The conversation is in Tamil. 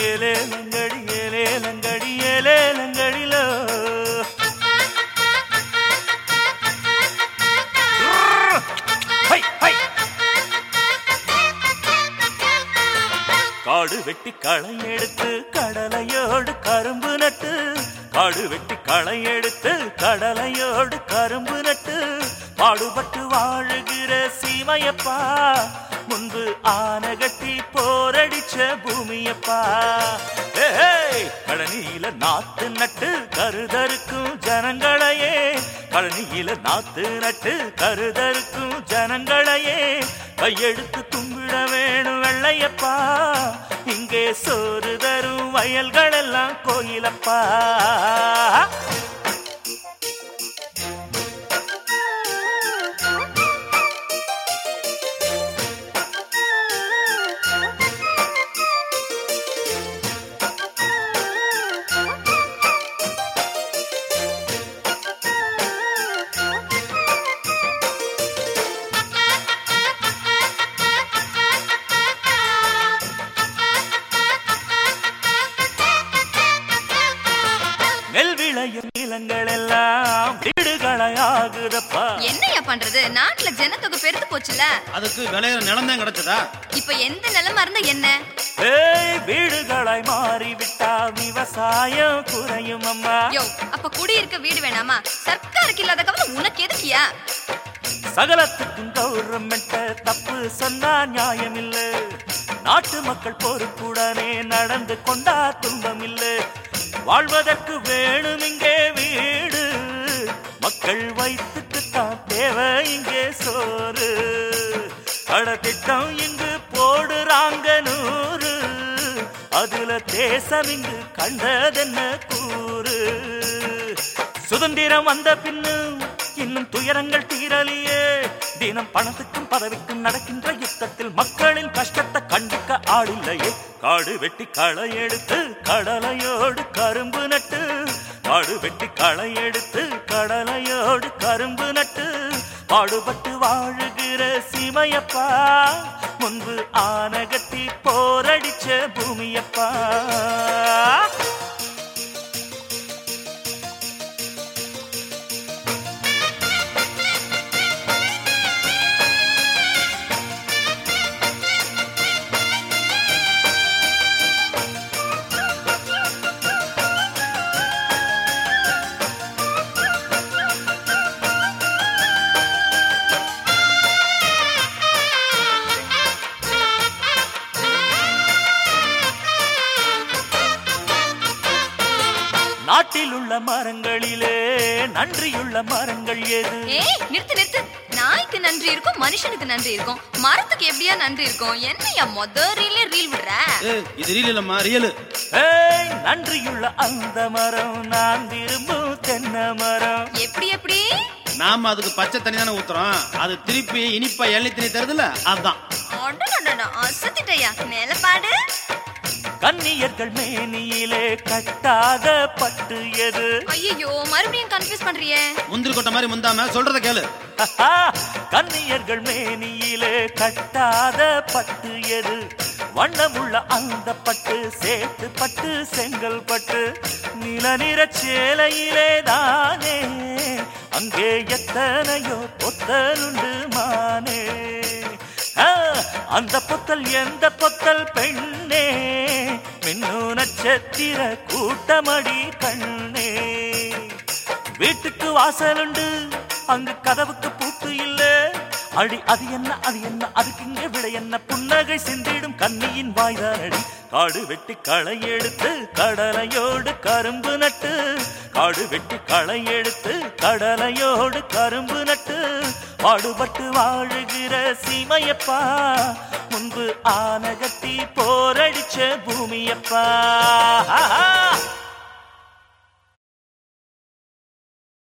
ஏலேலங்கடி ஏலேலங்கடி ஏலேலங்கடிலோ காடு வெட்டி களை எடுத்து கடலையோடு கரும்பு நட்டு. காடு வெட்டி களை எடுத்து கடலையோடு கரும்பு நட்டு. பாடுபட்டு வாழுகிற சீமையப்பா. முன்பு ஆனகட்டி போரடிச்ச பூமியப்பா. கழனியில நாத்து நட்டு கருதருக்கும் ஜனங்களையே. கழனியில நாத்து நட்டு கருதருக்கும் ஜனங்களையே. கையெழுத்து தும்பிட வேணும் வெள்ளையப்பா. இங்கே சோறு தரும் வயல்கள் எல்லாம் கோயிலப்பா. விளையும் நிலங்கள் எல்லாம் வீடுகளை ஆகுதப்பா என்னையா பண்றது? நாட்டுல ஜனத்தொகை பெருத்து போச்சுல அதுக்கு விளையிற நிலம் தான் கிடைச்சதா? இப்ப எந்த நிலமா இருந்தா என்ன? ஏய் வீடுகளாய் மாறிவிட்டா விவசாயம் குறையும் அம்மா. யோ அப்ப குடியிருக்க வீடு வேணாமா? சர்க்காருக்கு இல்லாத கவலை உனக்கு எதுக்கியா? சகலத்துக்கும் கௌரவமென்ட்ட தப்பு சொன்னா நியாயம் இல்ல நாட்டு மக்கள் பொறுப்புடனே நடந்து கொண்டா துன்பம் இல்ல வாழ்வதற்கு வேணும் இங்கே வீடு. மக்கள் வயிற்றுக்குத்தான் தேவை இங்கே சோறு. கடத்திட்டம் இங்கு போடுறாங்க நூறு. அதுல தேசம் இங்கு கண்டதென்ன கூறு? சுதந்திரம் வந்த பின்னும் இன்னும் துயரங்கள் தீரலியே. தினம் பணத்துக்கும் பதவிக்கும் நடக்கின்ற யுத்தத்தில் மக்களின் கஷ்டத்தை கண்டிக்க ஆளில்லையே. காடு வெட்டி களை எடுத்து கடலையோடு கரும்பு நட்டு காடு வெட்டி களை எடுத்து கடலையோடு கரும்பு நட்டு பாடுபட்டு வாழுகிற சீமையப்பா முன்பு ஆனகத்தி போரடிச்ச பூமியப்பா. நாட்டில் உள்ள மரங்களிலே நன்றியுள்ள மரங்கள் எது? ஏய் நிறுத்து நிறுத்து. நாய்க்கு நன்றி இருக்கும் மனுஷனுக்கு நன்றி இருக்கும். மரத்துக்கு எப்படியா நன்றி இருக்கும்? என்னையா மொத ரீலே ரீல் விடுற? இது ரீல் இல்லம்மா ரியல் ஏய் நன்றியுள்ள அந்த மரம் நான் விரும்பும் தென்னை மரம். எப்படி எப்படி? நாம அதுக்கு பச்சை தண்ணி தானே ஊத்துறோம். அது திருப்பி இனிப்பா எண்ணெய் தண்ணி தருதுல அதான். அசத்திட்டயா மேல பாடு கன்னியர்கள் மேனியிலே கட்டாத பட்டு எது? ஐயோ மறுபடியும் கன்ஃபியூஸ் பண்றியே. முந்திரி கொட்டை மாதிரி முந்தாம சொல்றத கேளு. கன்னியர்கள் மேனியிலே கட்டாத பட்டு எது? வண்ணமுள்ள அந்த பட்டு சேத்து பட்டு செங்கல் பட்டு நிலநிற சேலையிலே தானே. அங்கே எத்தனையோ பொத்தலுண்டு மானே. ஆ, அந்த பொத்தல் எந்த பொத்தல் பெண்ணே? மின்னு நட்சத்திர கூட்டமடி கண்ணே. வீட்டுக்கு வாசலுண்டு அங்கு கதவுக்கு பூட்டு இல்ல. அடி அது என்ன அது என்ன அதுக்கு இங்கே விட என்ன? புன்னகை சிந்திடும் கண்ணியின் வாய்தாரடி. காடு வெட்டி களை எடுத்து கடலையோடு கரும்பு நட்டு. காடு வெட்டி களை எடுத்து கடலையோடு கரும்பு நட்டு. பாடுபட்டு வாழுகிற சீமையப்பா. முன்பு ஆனகத்தி போரடிச்ச பூமியப்பா.